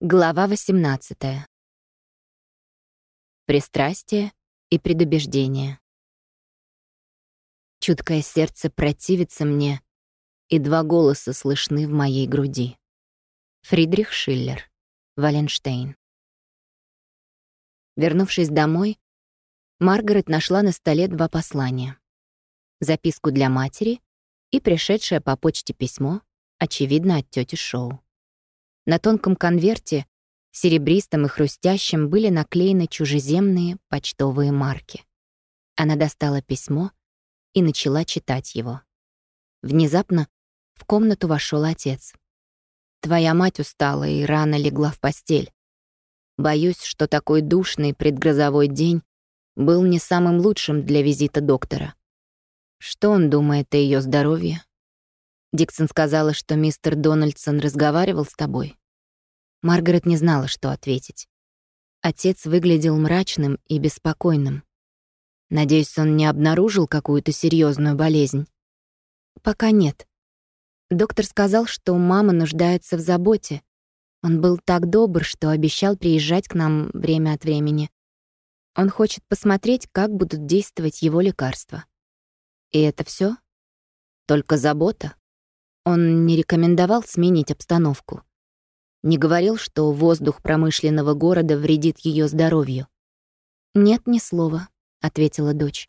Глава 18. Пристрастие и предубеждение. Чуткое сердце противится мне, и два голоса слышны в моей груди. Фридрих Шиллер, Валенштейн. Вернувшись домой, Маргарет нашла на столе два послания. Записку для матери и пришедшее по почте письмо, очевидно, от тети Шоу. На тонком конверте, серебристом и хрустящим, были наклеены чужеземные почтовые марки. Она достала письмо и начала читать его. Внезапно в комнату вошел отец. «Твоя мать устала и рано легла в постель. Боюсь, что такой душный предгрозовой день был не самым лучшим для визита доктора. Что он думает о ее здоровье? Диксон сказала, что мистер Дональдсон разговаривал с тобой. Маргарет не знала, что ответить. Отец выглядел мрачным и беспокойным. Надеюсь, он не обнаружил какую-то серьезную болезнь. Пока нет. Доктор сказал, что мама нуждается в заботе. Он был так добр, что обещал приезжать к нам время от времени. Он хочет посмотреть, как будут действовать его лекарства. И это все? Только забота? Он не рекомендовал сменить обстановку. Не говорил, что воздух промышленного города вредит ее здоровью. «Нет, ни слова», — ответила дочь.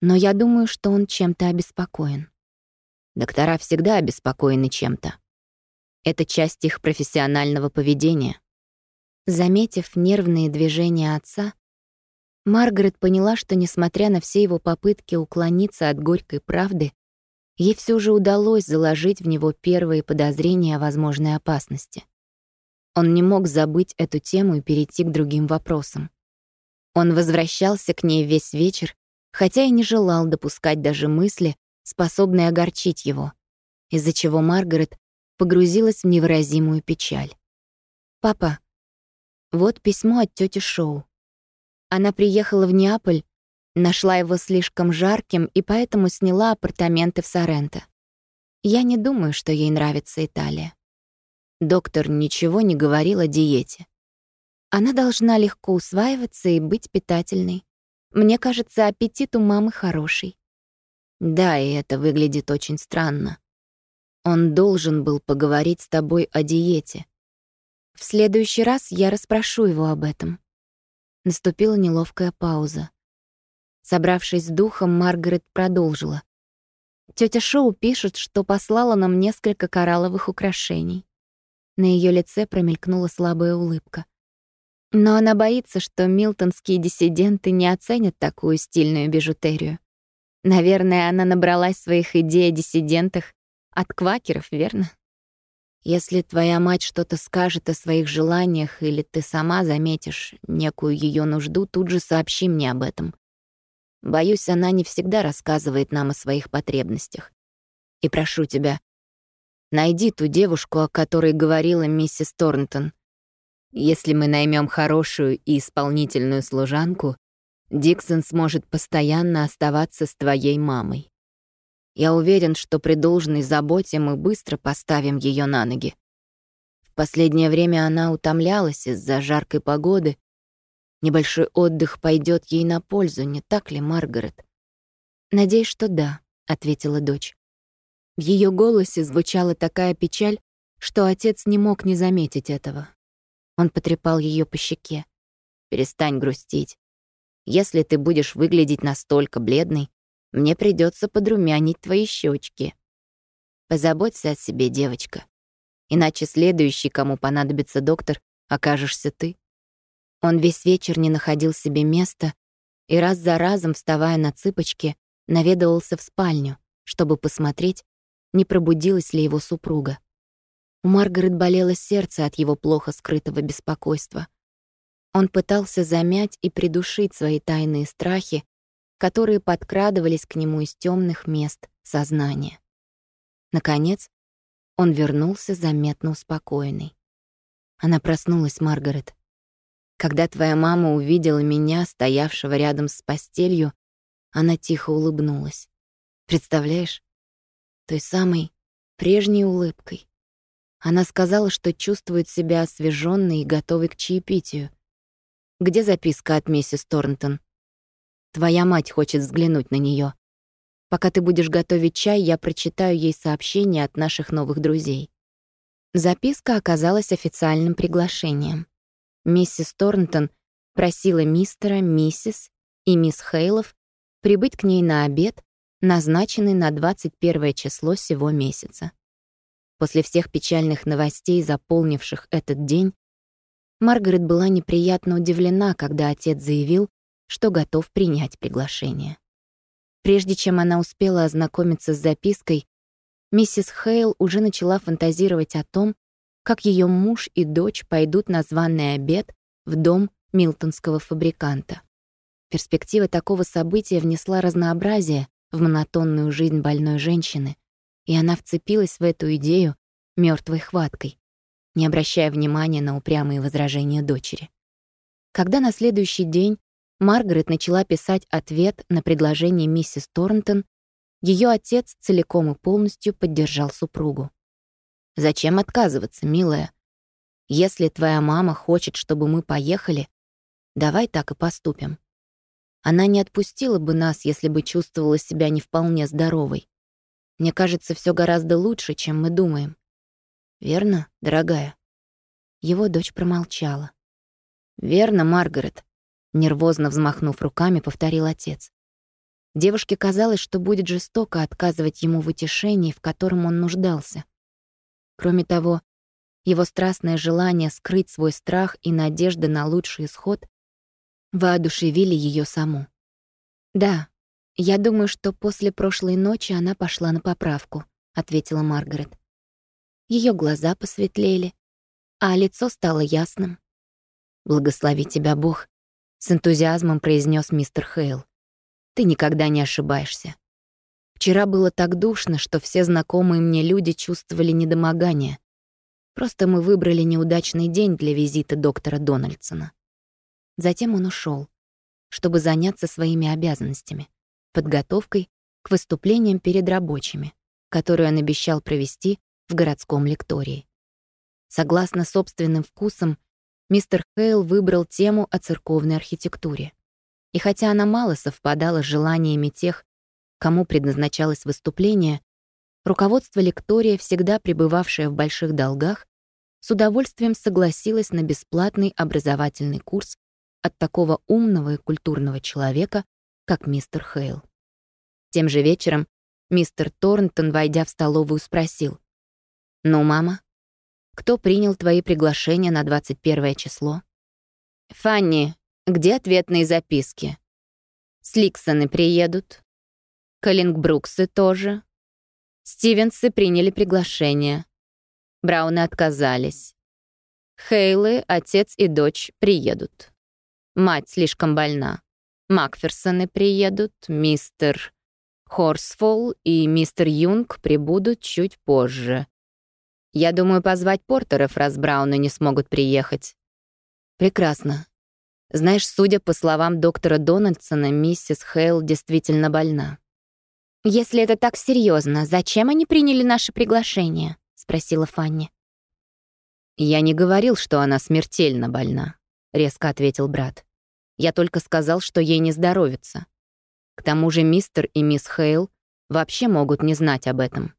«Но я думаю, что он чем-то обеспокоен». Доктора всегда обеспокоены чем-то. Это часть их профессионального поведения. Заметив нервные движения отца, Маргарет поняла, что, несмотря на все его попытки уклониться от горькой правды, ей все же удалось заложить в него первые подозрения о возможной опасности. Он не мог забыть эту тему и перейти к другим вопросам. Он возвращался к ней весь вечер, хотя и не желал допускать даже мысли, способные огорчить его, из-за чего Маргарет погрузилась в невыразимую печаль. «Папа, вот письмо от тети Шоу. Она приехала в Неаполь, нашла его слишком жарким и поэтому сняла апартаменты в Соренто. Я не думаю, что ей нравится Италия. Доктор ничего не говорил о диете. Она должна легко усваиваться и быть питательной. Мне кажется, аппетит у мамы хороший. Да, и это выглядит очень странно. Он должен был поговорить с тобой о диете. В следующий раз я расспрошу его об этом. Наступила неловкая пауза. Собравшись с духом, Маргарет продолжила. Тётя Шоу пишет, что послала нам несколько коралловых украшений. На ее лице промелькнула слабая улыбка. Но она боится, что милтонские диссиденты не оценят такую стильную бижутерию. Наверное, она набралась своих идей о диссидентах от квакеров, верно? Если твоя мать что-то скажет о своих желаниях или ты сама заметишь некую ее нужду, тут же сообщи мне об этом. Боюсь, она не всегда рассказывает нам о своих потребностях. И прошу тебя, Найди ту девушку, о которой говорила миссис Торнтон. Если мы наймем хорошую и исполнительную служанку, Диксон сможет постоянно оставаться с твоей мамой. Я уверен, что при должной заботе мы быстро поставим ее на ноги. В последнее время она утомлялась из-за жаркой погоды. Небольшой отдых пойдет ей на пользу, не так ли, Маргарет? «Надеюсь, что да», — ответила дочь. В ее голосе звучала такая печаль, что отец не мог не заметить этого. Он потрепал ее по щеке. «Перестань грустить. Если ты будешь выглядеть настолько бледной, мне придется подрумянить твои щечки. Позаботься о себе, девочка. Иначе следующий, кому понадобится доктор, окажешься ты». Он весь вечер не находил себе места и раз за разом, вставая на цыпочки, наведывался в спальню, чтобы посмотреть, не пробудилась ли его супруга. У Маргарет болело сердце от его плохо скрытого беспокойства. Он пытался замять и придушить свои тайные страхи, которые подкрадывались к нему из темных мест сознания. Наконец, он вернулся заметно успокоенный. Она проснулась, Маргарет. Когда твоя мама увидела меня, стоявшего рядом с постелью, она тихо улыбнулась. Представляешь, той самой прежней улыбкой. Она сказала, что чувствует себя освежённой и готовой к чаепитию. Где записка от миссис Торнтон? Твоя мать хочет взглянуть на неё. Пока ты будешь готовить чай, я прочитаю ей сообщение от наших новых друзей. Записка оказалась официальным приглашением. Миссис Торнтон просила мистера, миссис и мисс Хейлов прибыть к ней на обед, назначенный на 21 число сего месяца. После всех печальных новостей, заполнивших этот день, Маргарет была неприятно удивлена, когда отец заявил, что готов принять приглашение. Прежде чем она успела ознакомиться с запиской, миссис Хейл уже начала фантазировать о том, как ее муж и дочь пойдут на званый обед в дом милтонского фабриканта. Перспектива такого события внесла разнообразие в монотонную жизнь больной женщины, и она вцепилась в эту идею мертвой хваткой, не обращая внимания на упрямые возражения дочери. Когда на следующий день Маргарет начала писать ответ на предложение миссис Торнтон, ее отец целиком и полностью поддержал супругу. «Зачем отказываться, милая? Если твоя мама хочет, чтобы мы поехали, давай так и поступим. Она не отпустила бы нас, если бы чувствовала себя не вполне здоровой. Мне кажется, все гораздо лучше, чем мы думаем. Верно, дорогая?» Его дочь промолчала. «Верно, Маргарет», — нервозно взмахнув руками, повторил отец. Девушке казалось, что будет жестоко отказывать ему в утешении, в котором он нуждался. Кроме того, его страстное желание скрыть свой страх и надежда на лучший исход воодушевили ее саму. Да, «Я думаю, что после прошлой ночи она пошла на поправку», — ответила Маргарет. Ее глаза посветлели, а лицо стало ясным. «Благослови тебя Бог», — с энтузиазмом произнес мистер Хейл. «Ты никогда не ошибаешься. Вчера было так душно, что все знакомые мне люди чувствовали недомогание. Просто мы выбрали неудачный день для визита доктора Дональдсона». Затем он ушел, чтобы заняться своими обязанностями подготовкой к выступлениям перед рабочими, которую он обещал провести в городском лектории. Согласно собственным вкусам, мистер Хейл выбрал тему о церковной архитектуре. И хотя она мало совпадала с желаниями тех, кому предназначалось выступление, руководство лектория, всегда пребывавшее в больших долгах, с удовольствием согласилось на бесплатный образовательный курс от такого умного и культурного человека, как мистер Хейл. Тем же вечером мистер Торнтон, войдя в столовую, спросил. «Ну, мама, кто принял твои приглашения на 21 число?» «Фанни, где ответные записки?» «Сликсоны приедут. Каллингбруксы тоже. Стивенсы приняли приглашение. Брауны отказались. Хейлы, отец и дочь, приедут. Мать слишком больна. Макферсоны приедут, мистер Хорсфолл и мистер Юнг прибудут чуть позже. Я думаю позвать портеров, раз Брауны не смогут приехать. Прекрасно. Знаешь, судя по словам доктора Дональдсона, миссис Хейл действительно больна. «Если это так серьезно, зачем они приняли наше приглашение?» — спросила Фанни. «Я не говорил, что она смертельно больна», — резко ответил брат. Я только сказал, что ей не здоровится. К тому же мистер и мисс Хейл вообще могут не знать об этом.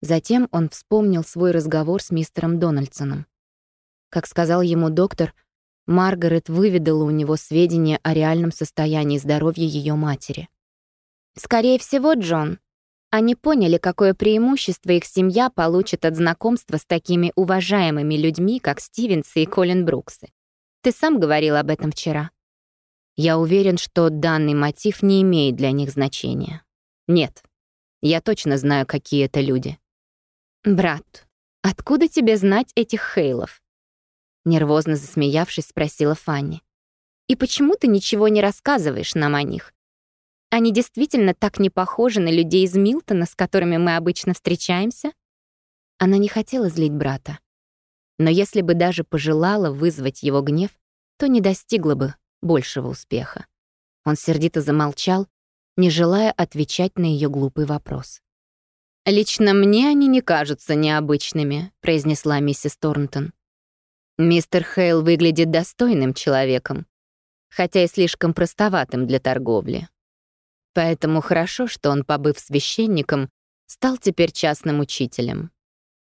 Затем он вспомнил свой разговор с мистером Дональдсоном. Как сказал ему доктор, Маргарет выведала у него сведения о реальном состоянии здоровья ее матери. «Скорее всего, Джон, они поняли, какое преимущество их семья получит от знакомства с такими уважаемыми людьми, как Стивенсы и Колин Бруксы. Ты сам говорил об этом вчера. Я уверен, что данный мотив не имеет для них значения. Нет, я точно знаю, какие это люди. «Брат, откуда тебе знать этих Хейлов?» Нервозно засмеявшись, спросила Фанни. «И почему ты ничего не рассказываешь нам о них? Они действительно так не похожи на людей из Милтона, с которыми мы обычно встречаемся?» Она не хотела злить брата. Но если бы даже пожелала вызвать его гнев, то не достигла бы большего успеха. Он сердито замолчал, не желая отвечать на ее глупый вопрос. «Лично мне они не кажутся необычными», — произнесла миссис Торнтон. «Мистер Хейл выглядит достойным человеком, хотя и слишком простоватым для торговли. Поэтому хорошо, что он, побыв священником, стал теперь частным учителем.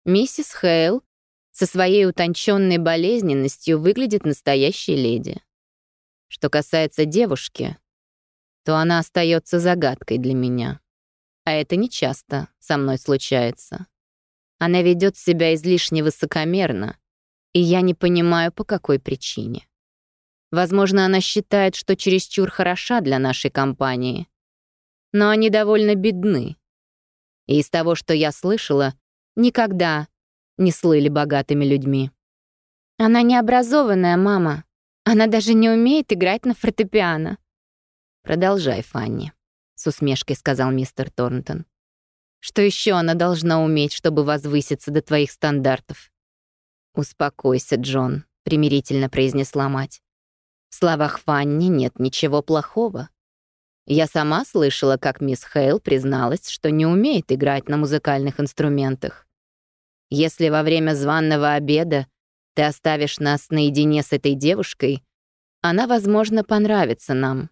Миссис Хейл со своей утонченной болезненностью выглядит настоящей леди. Что касается девушки, то она остается загадкой для меня. А это не часто со мной случается. Она ведет себя излишне высокомерно, и я не понимаю, по какой причине. Возможно, она считает, что чересчур хороша для нашей компании. Но они довольно бедны. И из того, что я слышала, никогда не слыли богатыми людьми. Она необразованная мама. Она даже не умеет играть на фортепиано. Продолжай, Фанни, с усмешкой сказал мистер Торнтон. Что еще она должна уметь, чтобы возвыситься до твоих стандартов? Успокойся, Джон, примирительно произнесла мать. В словах Фанни нет ничего плохого. Я сама слышала, как мисс Хейл призналась, что не умеет играть на музыкальных инструментах. Если во время званного обеда ты оставишь нас наедине с этой девушкой, она, возможно, понравится нам,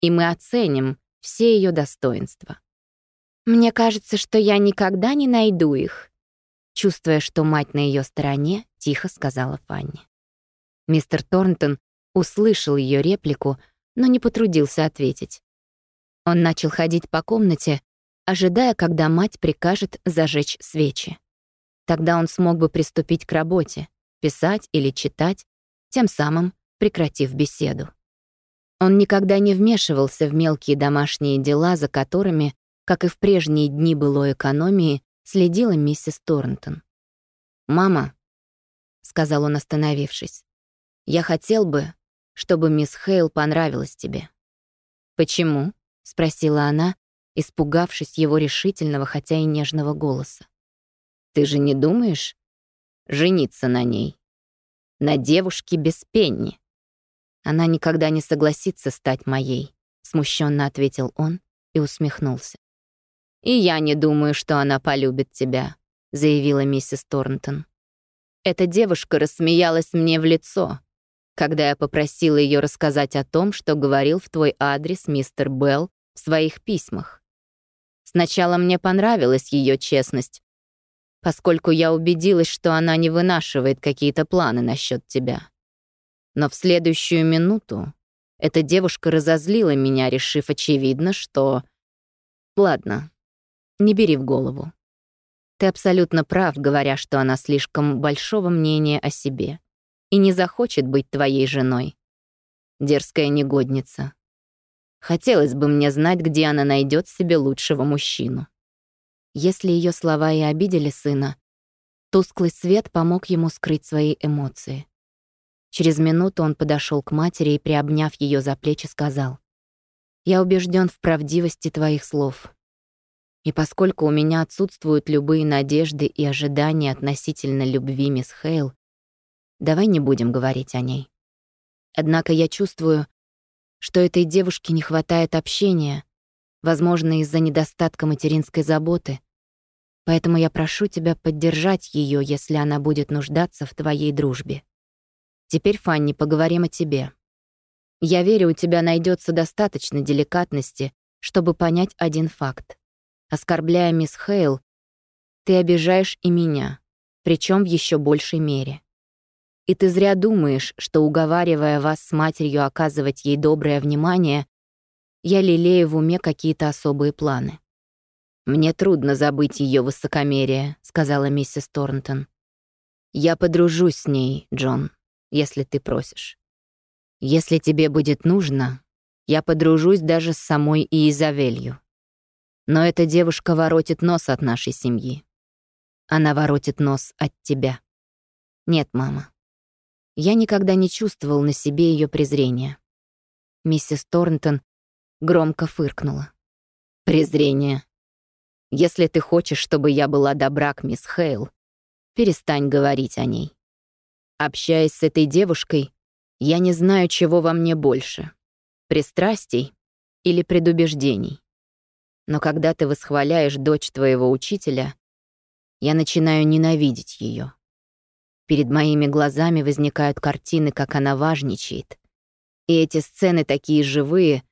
и мы оценим все ее достоинства. Мне кажется, что я никогда не найду их, чувствуя, что мать на ее стороне, тихо сказала Фанни. Мистер Торнтон услышал ее реплику, но не потрудился ответить. Он начал ходить по комнате, ожидая, когда мать прикажет зажечь свечи. Тогда он смог бы приступить к работе, писать или читать, тем самым прекратив беседу. Он никогда не вмешивался в мелкие домашние дела, за которыми, как и в прежние дни былой экономии, следила миссис Торнтон. «Мама», — сказал он, остановившись, — «я хотел бы, чтобы мисс Хейл понравилась тебе». «Почему?» — спросила она, испугавшись его решительного, хотя и нежного голоса. Ты же не думаешь жениться на ней? На девушке без пенни? Она никогда не согласится стать моей, смущенно ответил он и усмехнулся. И я не думаю, что она полюбит тебя, заявила миссис Торнтон. Эта девушка рассмеялась мне в лицо, когда я попросила ее рассказать о том, что говорил в твой адрес мистер Белл в своих письмах. Сначала мне понравилась ее честность, поскольку я убедилась, что она не вынашивает какие-то планы насчет тебя. Но в следующую минуту эта девушка разозлила меня, решив очевидно, что... Ладно, не бери в голову. Ты абсолютно прав, говоря, что она слишком большого мнения о себе и не захочет быть твоей женой. Дерзкая негодница. Хотелось бы мне знать, где она найдет себе лучшего мужчину. Если ее слова и обидели сына, тусклый свет помог ему скрыть свои эмоции. Через минуту он подошел к матери и, приобняв ее за плечи, сказал, «Я убежден в правдивости твоих слов. И поскольку у меня отсутствуют любые надежды и ожидания относительно любви мисс Хейл, давай не будем говорить о ней. Однако я чувствую, что этой девушке не хватает общения, возможно, из-за недостатка материнской заботы, Поэтому я прошу тебя поддержать ее, если она будет нуждаться в твоей дружбе. Теперь, Фанни, поговорим о тебе. Я верю, у тебя найдется достаточно деликатности, чтобы понять один факт. Оскорбляя мисс Хейл, ты обижаешь и меня, причем в еще большей мере. И ты зря думаешь, что, уговаривая вас с матерью оказывать ей доброе внимание, я лелею в уме какие-то особые планы. «Мне трудно забыть ее высокомерие», — сказала миссис Торнтон. «Я подружусь с ней, Джон, если ты просишь. Если тебе будет нужно, я подружусь даже с самой Иезавелью. Но эта девушка воротит нос от нашей семьи. Она воротит нос от тебя. Нет, мама. Я никогда не чувствовал на себе ее презрения. Миссис Торнтон громко фыркнула. Презрение. Если ты хочешь, чтобы я была добра к мисс Хейл, перестань говорить о ней. Общаясь с этой девушкой, я не знаю, чего во мне больше — пристрастий или предубеждений. Но когда ты восхваляешь дочь твоего учителя, я начинаю ненавидеть ее. Перед моими глазами возникают картины, как она важничает. И эти сцены такие живые,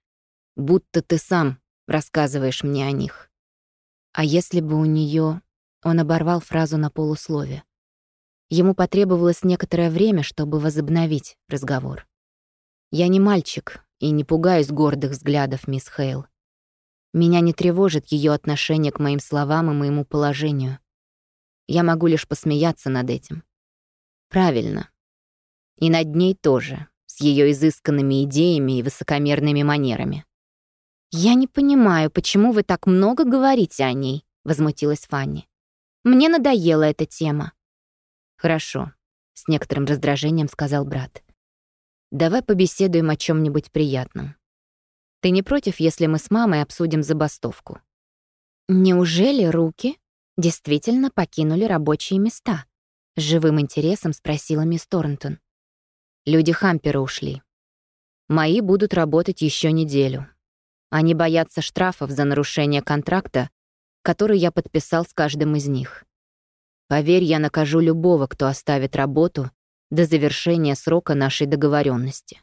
будто ты сам рассказываешь мне о них. А если бы у нее Он оборвал фразу на полуслове. Ему потребовалось некоторое время, чтобы возобновить разговор. «Я не мальчик и не пугаюсь гордых взглядов, мисс Хейл. Меня не тревожит ее отношение к моим словам и моему положению. Я могу лишь посмеяться над этим. Правильно. И над ней тоже, с ее изысканными идеями и высокомерными манерами. «Я не понимаю, почему вы так много говорите о ней», — возмутилась Фанни. «Мне надоела эта тема». «Хорошо», — с некоторым раздражением сказал брат. «Давай побеседуем о чем нибудь приятном. Ты не против, если мы с мамой обсудим забастовку?» «Неужели руки действительно покинули рабочие места?» — живым интересом спросила мисс Торнтон. «Люди Хампера ушли. Мои будут работать еще неделю. Они боятся штрафов за нарушение контракта, который я подписал с каждым из них. Поверь, я накажу любого, кто оставит работу до завершения срока нашей договоренности.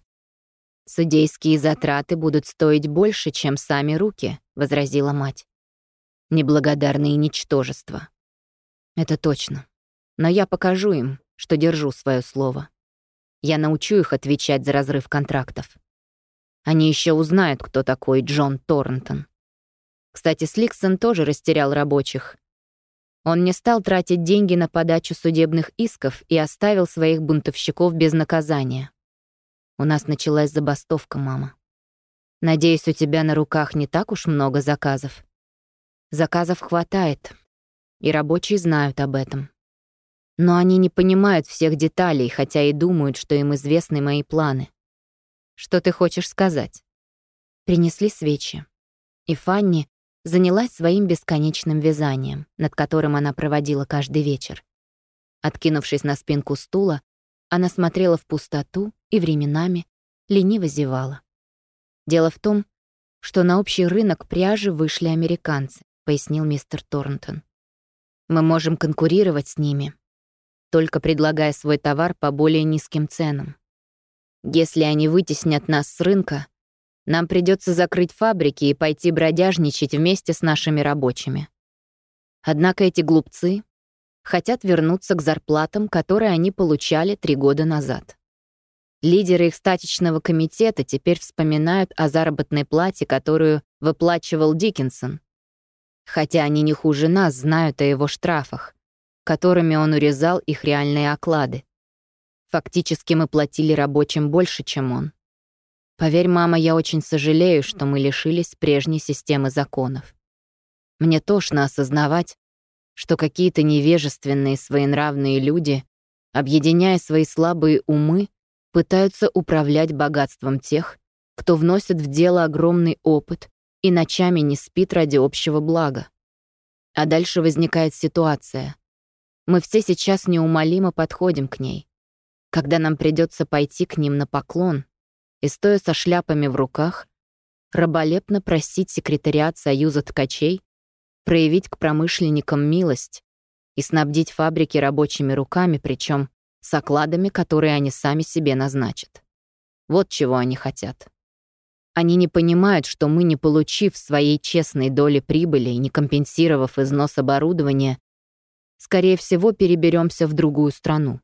Судейские затраты будут стоить больше, чем сами руки, возразила мать. Неблагодарные ничтожества. Это точно. Но я покажу им, что держу свое слово. Я научу их отвечать за разрыв контрактов. Они еще узнают, кто такой Джон Торнтон. Кстати, Сликсон тоже растерял рабочих, он не стал тратить деньги на подачу судебных исков и оставил своих бунтовщиков без наказания. У нас началась забастовка, мама. Надеюсь, у тебя на руках не так уж много заказов. Заказов хватает, и рабочие знают об этом. Но они не понимают всех деталей, хотя и думают, что им известны мои планы. Что ты хочешь сказать? Принесли свечи. И Фанни занялась своим бесконечным вязанием, над которым она проводила каждый вечер. Откинувшись на спинку стула, она смотрела в пустоту и временами лениво зевала. «Дело в том, что на общий рынок пряжи вышли американцы», — пояснил мистер Торнтон. «Мы можем конкурировать с ними, только предлагая свой товар по более низким ценам. Если они вытеснят нас с рынка, нам придется закрыть фабрики и пойти бродяжничать вместе с нашими рабочими. Однако эти глупцы хотят вернуться к зарплатам, которые они получали три года назад. Лидеры их статичного комитета теперь вспоминают о заработной плате, которую выплачивал Диккенсон. Хотя они не хуже нас знают о его штрафах, которыми он урезал их реальные оклады. Фактически мы платили рабочим больше, чем он. Поверь, мама, я очень сожалею, что мы лишились прежней системы законов. Мне тошно осознавать, что какие-то невежественные своенравные люди, объединяя свои слабые умы, пытаются управлять богатством тех, кто вносит в дело огромный опыт и ночами не спит ради общего блага. А дальше возникает ситуация. Мы все сейчас неумолимо подходим к ней. Когда нам придется пойти к ним на поклон, и, стоя со шляпами в руках, раболепно просить секретариат Союза ткачей проявить к промышленникам милость и снабдить фабрики рабочими руками, причем с окладами, которые они сами себе назначат. Вот чего они хотят. Они не понимают, что мы, не получив своей честной доли прибыли и не компенсировав износ оборудования, скорее всего, переберемся в другую страну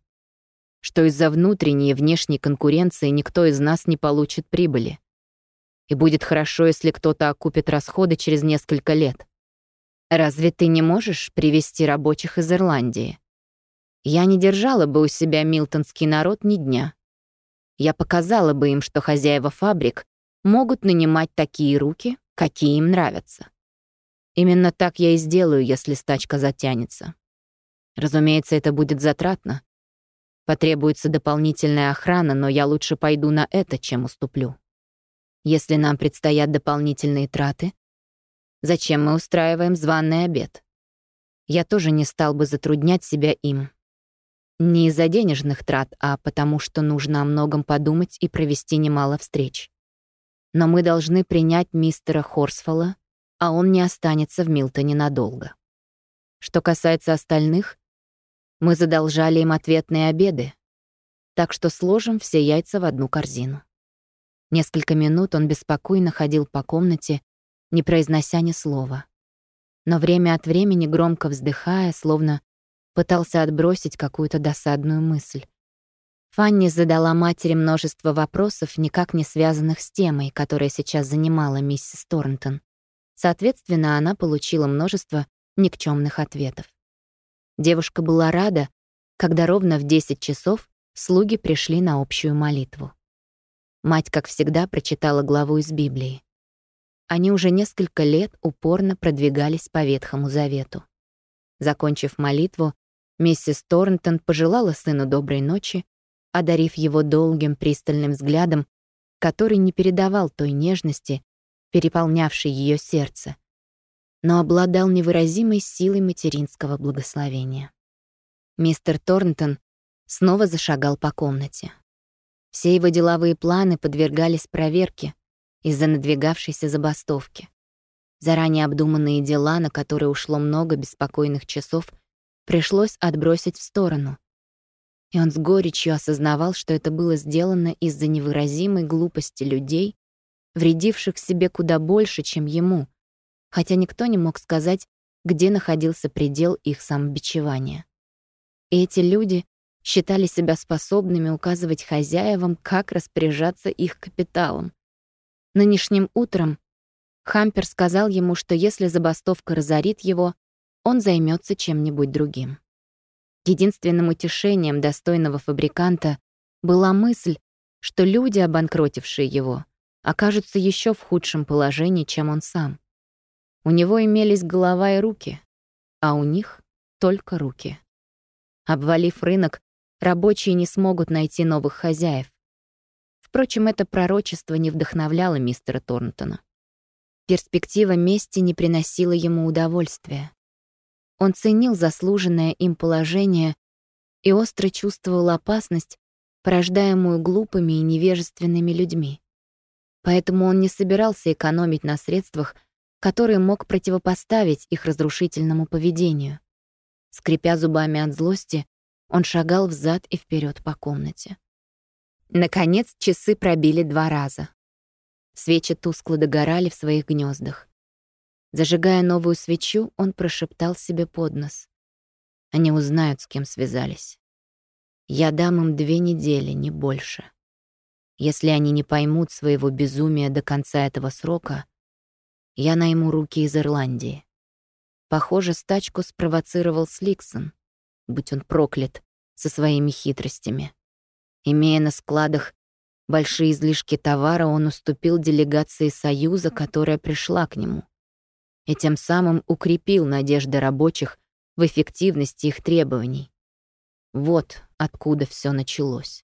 что из-за внутренней и внешней конкуренции никто из нас не получит прибыли. И будет хорошо, если кто-то окупит расходы через несколько лет. Разве ты не можешь привести рабочих из Ирландии? Я не держала бы у себя милтонский народ ни дня. Я показала бы им, что хозяева фабрик могут нанимать такие руки, какие им нравятся. Именно так я и сделаю, если стачка затянется. Разумеется, это будет затратно, Потребуется дополнительная охрана, но я лучше пойду на это, чем уступлю. Если нам предстоят дополнительные траты, зачем мы устраиваем званый обед? Я тоже не стал бы затруднять себя им. Не из-за денежных трат, а потому что нужно о многом подумать и провести немало встреч. Но мы должны принять мистера Хорсфола а он не останется в Милтоне надолго. Что касается остальных, мы задолжали им ответные обеды, так что сложим все яйца в одну корзину. Несколько минут он беспокойно ходил по комнате, не произнося ни слова. Но время от времени, громко вздыхая, словно пытался отбросить какую-то досадную мысль. Фанни задала матери множество вопросов, никак не связанных с темой, которая сейчас занимала миссис Торнтон. Соответственно, она получила множество никчемных ответов. Девушка была рада, когда ровно в 10 часов слуги пришли на общую молитву. Мать, как всегда, прочитала главу из Библии. Они уже несколько лет упорно продвигались по Ветхому Завету. Закончив молитву, миссис Торнтон пожелала сыну доброй ночи одарив его долгим пристальным взглядом, который не передавал той нежности, переполнявшей ее сердце, но обладал невыразимой силой материнского благословения. Мистер Торнтон снова зашагал по комнате. Все его деловые планы подвергались проверке из-за надвигавшейся забастовки. Заранее обдуманные дела, на которые ушло много беспокойных часов, пришлось отбросить в сторону, и он с горечью осознавал, что это было сделано из-за невыразимой глупости людей, вредивших себе куда больше, чем ему, хотя никто не мог сказать, где находился предел их самобичевания. И эти люди считали себя способными указывать хозяевам, как распоряжаться их капиталом. Нынешним утром Хампер сказал ему, что если забастовка разорит его, он займется чем-нибудь другим. Единственным утешением достойного фабриканта была мысль, что люди, обанкротившие его, окажутся еще в худшем положении, чем он сам. У него имелись голова и руки, а у них только руки. Обвалив рынок, рабочие не смогут найти новых хозяев. Впрочем, это пророчество не вдохновляло мистера Торнтона. Перспектива мести не приносила ему удовольствия. Он ценил заслуженное им положение и остро чувствовал опасность, порождаемую глупыми и невежественными людьми. Поэтому он не собирался экономить на средствах, которые мог противопоставить их разрушительному поведению. Скрипя зубами от злости, он шагал взад и вперед по комнате. Наконец часы пробили два раза. Свечи тускло догорали в своих гнездах. Зажигая новую свечу, он прошептал себе под нос. Они узнают, с кем связались. Я дам им две недели, не больше. Если они не поймут своего безумия до конца этого срока, я найму руки из Ирландии. Похоже, стачку спровоцировал Сликсон, будь он проклят, со своими хитростями. Имея на складах большие излишки товара, он уступил делегации Союза, которая пришла к нему и тем самым укрепил надежды рабочих в эффективности их требований. Вот откуда все началось.